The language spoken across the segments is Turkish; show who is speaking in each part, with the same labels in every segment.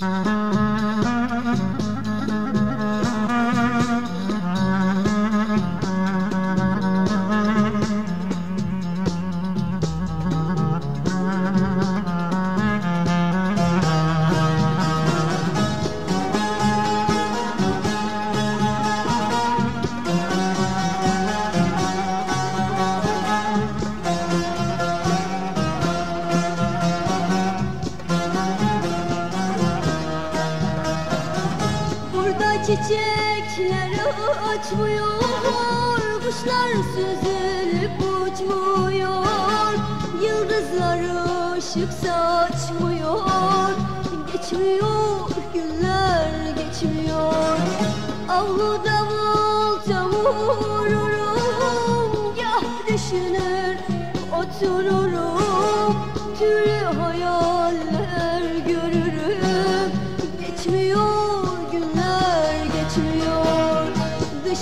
Speaker 1: Mm-hmm. Çiçekler açmıyor Kuşlar süzülüp uçmuyor Yıldızlar ışık saçmıyor Geçmiyor günler geçmiyor. Avlu davulca vururum Gah düşünür otururum Türlü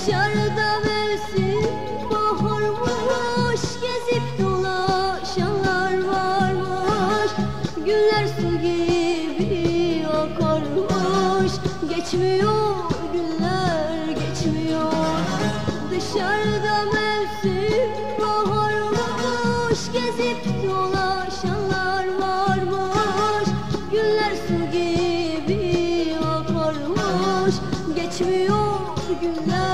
Speaker 1: Dışarıda mevsim baharmış Gezip dolaşanlar varmış. Günler su gibi akarmış Geçmiyor günler geçmiyor. Dışarıda mevsim baharmış Gezip dolaşanlar varmış. Günler su gibi akarmış Geçmiyor günler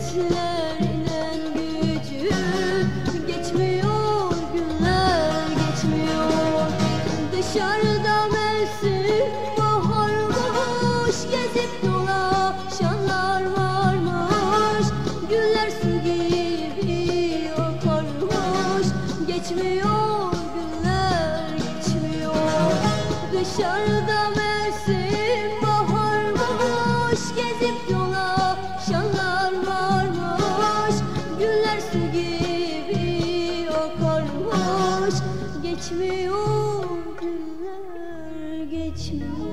Speaker 1: Dışarıda mevsim baharmış Gezip dolaşanlar varmış. Güller su gibi akarmış. Geçmiyor günler geçmiyor